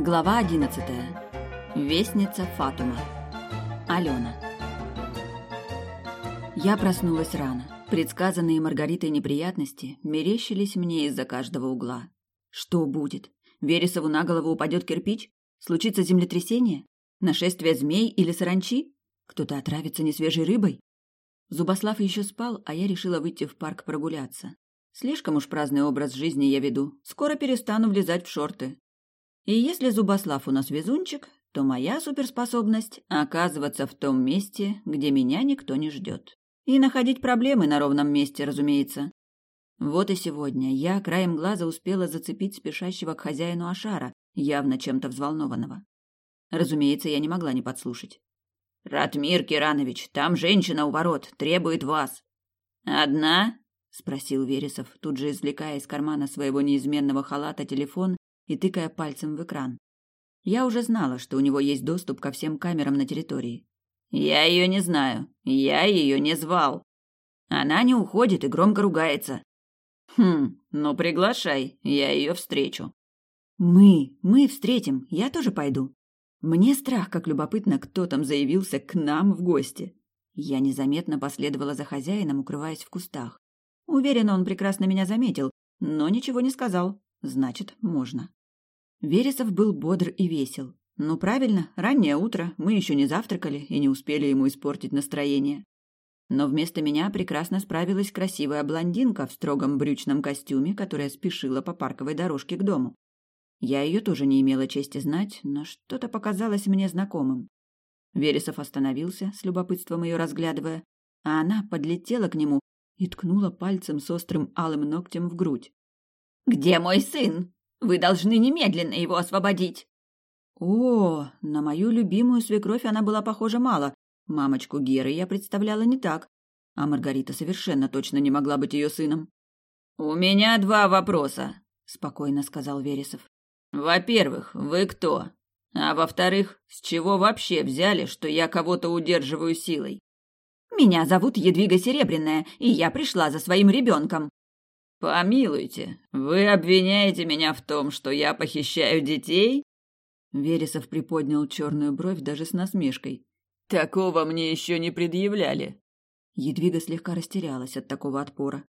Глава одиннадцатая. Вестница Фатума. Алена. Я проснулась рано. Предсказанные Маргаритой неприятности мерещились мне из-за каждого угла. Что будет? Вересову на голову упадет кирпич? Случится землетрясение? Нашествие змей или саранчи? Кто-то отравится несвежей рыбой? Зубослав еще спал, а я решила выйти в парк прогуляться. Слишком уж праздный образ жизни я веду. Скоро перестану влезать в шорты. И если Зубослав у нас везунчик, то моя суперспособность – оказываться в том месте, где меня никто не ждет. И находить проблемы на ровном месте, разумеется. Вот и сегодня я краем глаза успела зацепить спешащего к хозяину Ашара, явно чем-то взволнованного. Разумеется, я не могла не подслушать. «Ратмир Киранович, там женщина у ворот, требует вас». «Одна?» — спросил Вересов, тут же извлекая из кармана своего неизменного халата телефон и тыкая пальцем в экран. Я уже знала, что у него есть доступ ко всем камерам на территории. Я ее не знаю. Я ее не звал. Она не уходит и громко ругается. Хм, ну приглашай, я ее встречу. Мы, мы встретим, я тоже пойду. Мне страх, как любопытно, кто там заявился к нам в гости. Я незаметно последовала за хозяином, укрываясь в кустах. Уверена, он прекрасно меня заметил, но ничего не сказал. Значит, можно. Вересов был бодр и весел. Ну, правильно, раннее утро, мы еще не завтракали и не успели ему испортить настроение. Но вместо меня прекрасно справилась красивая блондинка в строгом брючном костюме, которая спешила по парковой дорожке к дому. Я ее тоже не имела чести знать, но что-то показалось мне знакомым. Вересов остановился, с любопытством ее разглядывая, а она подлетела к нему и ткнула пальцем с острым алым ногтем в грудь. «Где мой сын?» Вы должны немедленно его освободить. О, на мою любимую свекровь она была похожа мало. Мамочку Геры я представляла не так, а Маргарита совершенно точно не могла быть ее сыном. У меня два вопроса, спокойно сказал Вересов. Во-первых, вы кто? А во-вторых, с чего вообще взяли, что я кого-то удерживаю силой? Меня зовут Едвига Серебряная, и я пришла за своим ребенком. Помилуйте, вы обвиняете меня в том, что я похищаю детей? Вересов приподнял черную бровь даже с насмешкой. Такого мне еще не предъявляли. Едвига слегка растерялась от такого отпора.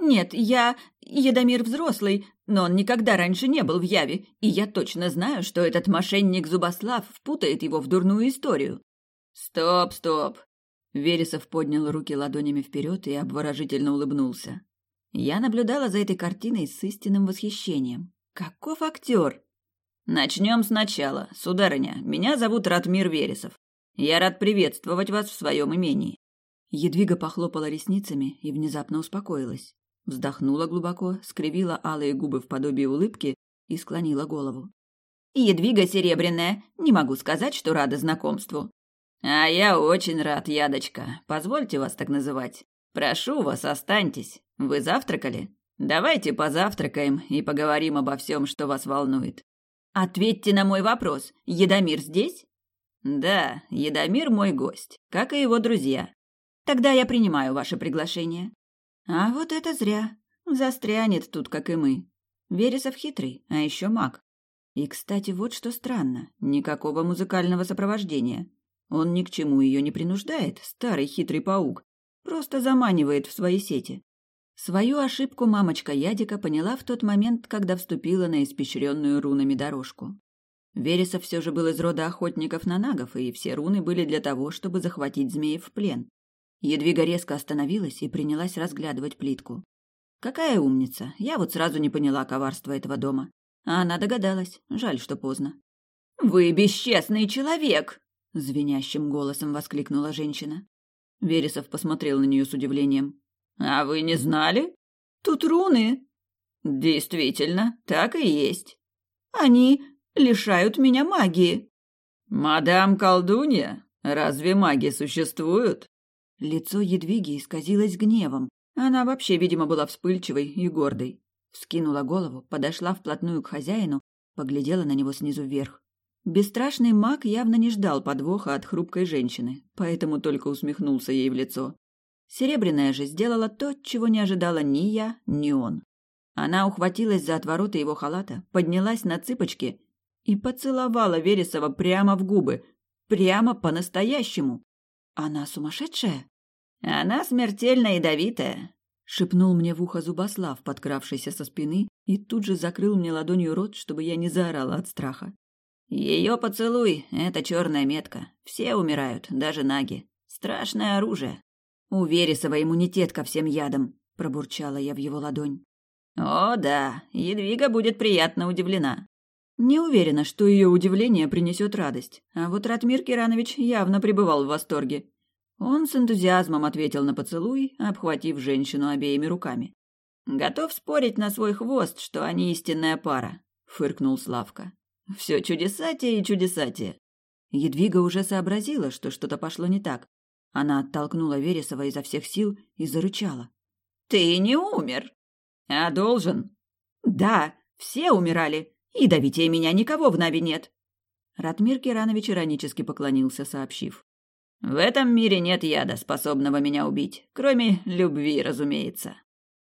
«Нет, я... Едомир взрослый, но он никогда раньше не был в Яве, и я точно знаю, что этот мошенник Зубослав впутает его в дурную историю». «Стоп, стоп!» Вересов поднял руки ладонями вперед и обворожительно улыбнулся. Я наблюдала за этой картиной с истинным восхищением. Каков актер! Начнем сначала. Сударыня, меня зовут Ратмир Вересов. Я рад приветствовать вас в своем имении. Едвига похлопала ресницами и внезапно успокоилась. Вздохнула глубоко, скривила алые губы в подобии улыбки и склонила голову. «Едвига Серебряная, не могу сказать, что рада знакомству». «А я очень рад, Ядочка. Позвольте вас так называть. Прошу вас, останьтесь. Вы завтракали? Давайте позавтракаем и поговорим обо всем, что вас волнует. Ответьте на мой вопрос. Едомир здесь? Да, Едомир мой гость, как и его друзья. Тогда я принимаю ваше приглашение. А вот это зря. Застрянет тут, как и мы. Вересов хитрый, а еще маг. И, кстати, вот что странно. Никакого музыкального сопровождения. Он ни к чему ее не принуждает, старый хитрый паук. Просто заманивает в свои сети. Свою ошибку мамочка Ядика поняла в тот момент, когда вступила на испещренную рунами дорожку. Вересов все же был из рода охотников на нагов, и все руны были для того, чтобы захватить змеев в плен. Едвига резко остановилась и принялась разглядывать плитку. Какая умница! Я вот сразу не поняла коварства этого дома. А она догадалась. Жаль, что поздно. «Вы бесчестный человек!» — звенящим голосом воскликнула женщина. Вересов посмотрел на нее с удивлением. А вы не знали? Тут руны. Действительно, так и есть. Они лишают меня магии. Мадам колдунья, разве маги существуют? Лицо Едвиги исказилось гневом. Она вообще, видимо, была вспыльчивой и гордой. Вскинула голову, подошла вплотную к хозяину, поглядела на него снизу вверх. Бесстрашный маг явно не ждал подвоха от хрупкой женщины, поэтому только усмехнулся ей в лицо. Серебряная же сделала то, чего не ожидала ни я, ни он. Она ухватилась за отвороты его халата, поднялась на цыпочки и поцеловала Вересова прямо в губы, прямо по-настоящему. Она сумасшедшая? Она смертельно ядовитая, шепнул мне в ухо Зубослав, подкравшийся со спины, и тут же закрыл мне ладонью рот, чтобы я не заорала от страха. Ее поцелуй — это черная метка. Все умирают, даже наги. Страшное оружие. У Вересова иммунитет ко всем ядам, пробурчала я в его ладонь. О, да, Едвига будет приятно удивлена. Не уверена, что ее удивление принесет радость, а вот Ратмир Киранович явно пребывал в восторге. Он с энтузиазмом ответил на поцелуй, обхватив женщину обеими руками. «Готов спорить на свой хвост, что они истинная пара», — фыркнул Славка. «Все чудесатие и чудесатие». Едвига уже сообразила, что что-то пошло не так, она оттолкнула Вересова изо всех сил и зарычала. «Ты не умер!» «А должен?» «Да, все умирали, и до Вития меня никого в Нави нет!» Ратмир Киранович иронически поклонился, сообщив. «В этом мире нет яда, способного меня убить, кроме любви, разумеется».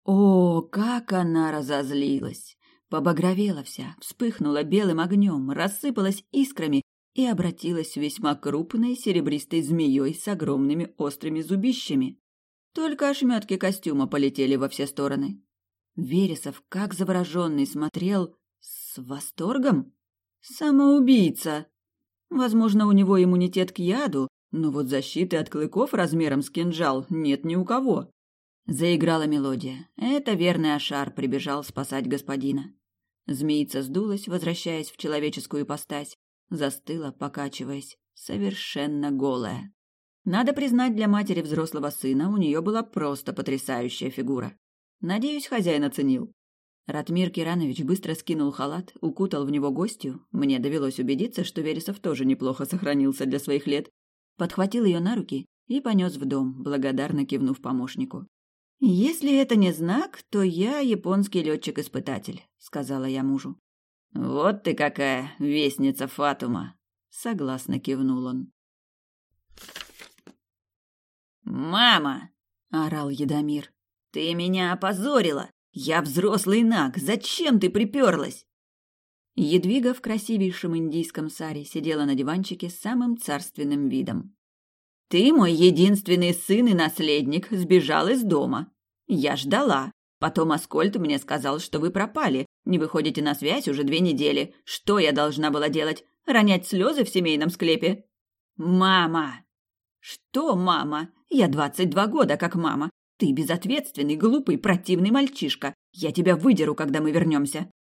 О, как она разозлилась! Побагровела вся, вспыхнула белым огнем, рассыпалась искрами и обратилась весьма крупной серебристой змеей с огромными острыми зубищами. Только ошметки костюма полетели во все стороны. Вересов, как завороженный, смотрел с восторгом. Самоубийца! Возможно, у него иммунитет к яду, но вот защиты от клыков размером с кинжал нет ни у кого. Заиграла мелодия. Это верный Ашар прибежал спасать господина. Змеица сдулась, возвращаясь в человеческую ипостась, застыла, покачиваясь, совершенно голая. Надо признать, для матери взрослого сына у нее была просто потрясающая фигура. Надеюсь, хозяин оценил. Ратмир Киранович быстро скинул халат, укутал в него гостью. Мне довелось убедиться, что Вересов тоже неплохо сохранился для своих лет. Подхватил ее на руки и понес в дом, благодарно кивнув помощнику. «Если это не знак, то я японский летчик-испытатель», — сказала я мужу. «Вот ты какая, вестница Фатума!» — согласно кивнул он. «Мама!» — орал Едомир. «Ты меня опозорила! Я взрослый наг! Зачем ты приперлась?» Едвига в красивейшем индийском саре сидела на диванчике с самым царственным видом. «Ты мой единственный сын и наследник, сбежал из дома. Я ждала. Потом Аскольд мне сказал, что вы пропали, не выходите на связь уже две недели. Что я должна была делать? Ронять слезы в семейном склепе? Мама! Что, мама? Я двадцать два года как мама. Ты безответственный, глупый, противный мальчишка. Я тебя выдеру, когда мы вернемся.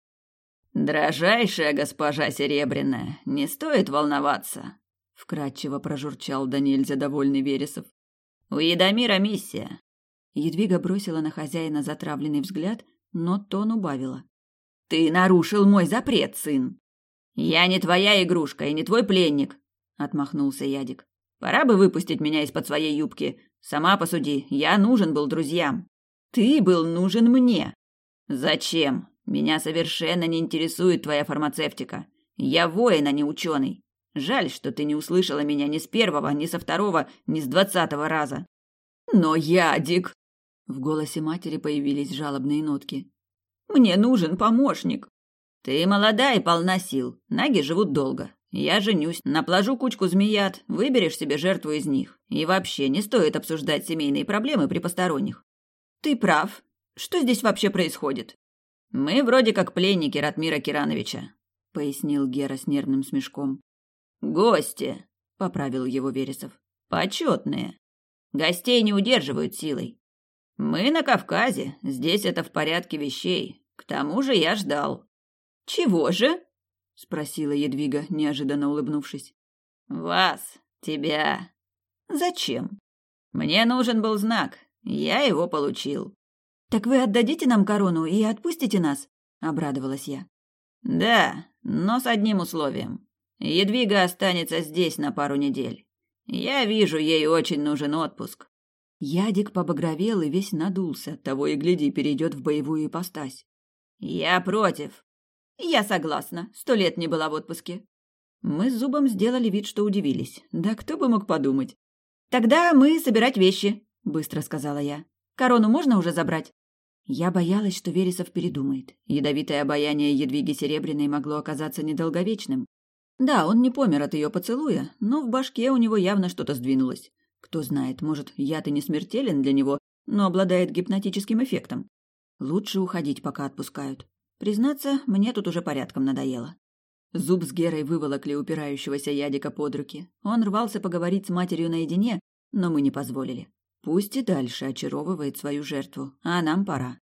Дрожайшая госпожа Серебряная, не стоит волноваться, вкрадчиво прожурчал да нельзя довольный Вересов. У Едомира миссия. Едвига бросила на хозяина затравленный взгляд, но тон убавила. Ты нарушил мой запрет, сын. Я не твоя игрушка и не твой пленник, отмахнулся Ядик. Пора бы выпустить меня из-под своей юбки. Сама посуди, я нужен был друзьям. Ты был нужен мне. Зачем? Меня совершенно не интересует твоя фармацевтика. Я воин, а не ученый. Жаль, что ты не услышала меня ни с первого, ни со второго, ни с двадцатого раза. Но Ядик... В голосе матери появились жалобные нотки. Мне нужен помощник. Ты молода и полна сил. Наги живут долго. Я женюсь, наплажу кучку змеят, выберешь себе жертву из них. И вообще не стоит обсуждать семейные проблемы при посторонних. Ты прав. Что здесь вообще происходит? Мы вроде как пленники Ратмира Кирановича, пояснил Гера с нервным смешком. Гости, поправил его Вересов. Почетные. Гостей не удерживают силой. Мы на Кавказе, здесь это в порядке вещей. К тому же я ждал. Чего же? спросила Едвига, неожиданно улыбнувшись. Вас, тебя. Зачем? Мне нужен был знак. Я его получил. Так вы отдадите нам корону и отпустите нас? обрадовалась я. Да, но с одним условием. Едвига останется здесь на пару недель. Я вижу, ей очень нужен отпуск. Ядик побагровел и весь надулся, того и гляди, перейдет в боевую ипостась. «Я против». «Я согласна. Сто лет не была в отпуске». Мы с Зубом сделали вид, что удивились. Да кто бы мог подумать. «Тогда мы собирать вещи», — быстро сказала я. «Корону можно уже забрать?» Я боялась, что Вересов передумает. Ядовитое обаяние Едвиги Серебряной могло оказаться недолговечным. Да, он не помер от ее поцелуя, но в башке у него явно что-то сдвинулось. Кто знает, может, яд и не смертелен для него, но обладает гипнотическим эффектом. Лучше уходить, пока отпускают. Признаться, мне тут уже порядком надоело. Зуб с Герой выволокли упирающегося Ядика под руки. Он рвался поговорить с матерью наедине, но мы не позволили. Пусть и дальше очаровывает свою жертву, а нам пора.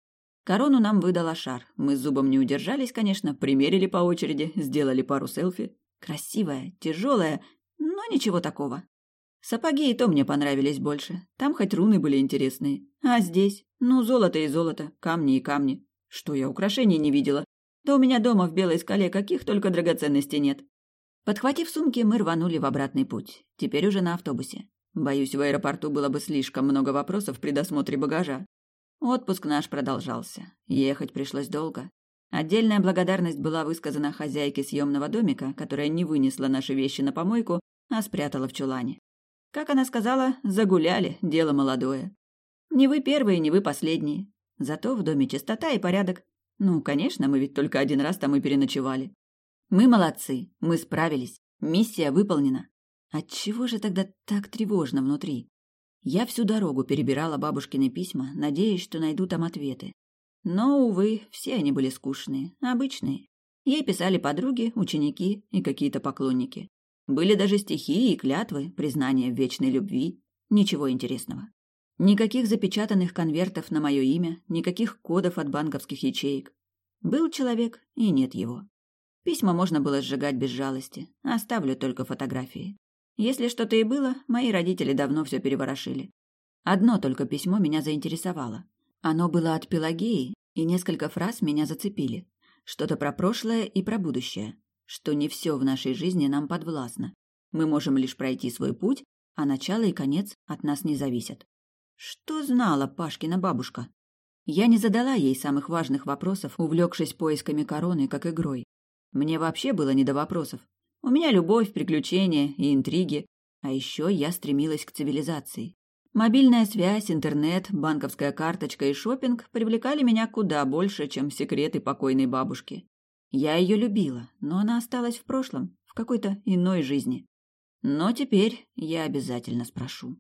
Корону нам выдала шар. Мы с Зубом не удержались, конечно, примерили по очереди, сделали пару селфи. Красивая, тяжелая, но ничего такого. Сапоги и то мне понравились больше. Там хоть руны были интересные. А здесь? Ну, золото и золото, камни и камни. Что я украшений не видела? Да у меня дома в Белой скале каких только драгоценностей нет. Подхватив сумки, мы рванули в обратный путь. Теперь уже на автобусе. Боюсь, в аэропорту было бы слишком много вопросов при досмотре багажа. Отпуск наш продолжался. Ехать пришлось долго. Отдельная благодарность была высказана хозяйке съемного домика, которая не вынесла наши вещи на помойку, а спрятала в чулане. Как она сказала, загуляли, дело молодое. Не вы первые, не вы последние. Зато в доме чистота и порядок. Ну, конечно, мы ведь только один раз там и переночевали. Мы молодцы, мы справились. Миссия выполнена. Отчего же тогда так тревожно внутри? Я всю дорогу перебирала бабушкины письма, надеясь, что найду там ответы. Но, увы, все они были скучные, обычные. Ей писали подруги, ученики и какие-то поклонники. Были даже стихи и клятвы, признания в вечной любви. Ничего интересного. Никаких запечатанных конвертов на мое имя, никаких кодов от банковских ячеек. Был человек, и нет его. Письма можно было сжигать без жалости. Оставлю только фотографии. Если что-то и было, мои родители давно все переворошили. Одно только письмо меня заинтересовало. Оно было от Пелагеи, и несколько фраз меня зацепили. Что-то про прошлое и про будущее. Что не все в нашей жизни нам подвластно. Мы можем лишь пройти свой путь, а начало и конец от нас не зависят. Что знала Пашкина бабушка? Я не задала ей самых важных вопросов, увлекшись поисками короны как игрой. Мне вообще было не до вопросов. У меня любовь, приключения и интриги. А еще я стремилась к цивилизации. Мобильная связь, интернет, банковская карточка и шопинг привлекали меня куда больше, чем секреты покойной бабушки. Я ее любила, но она осталась в прошлом, в какой-то иной жизни. Но теперь я обязательно спрошу.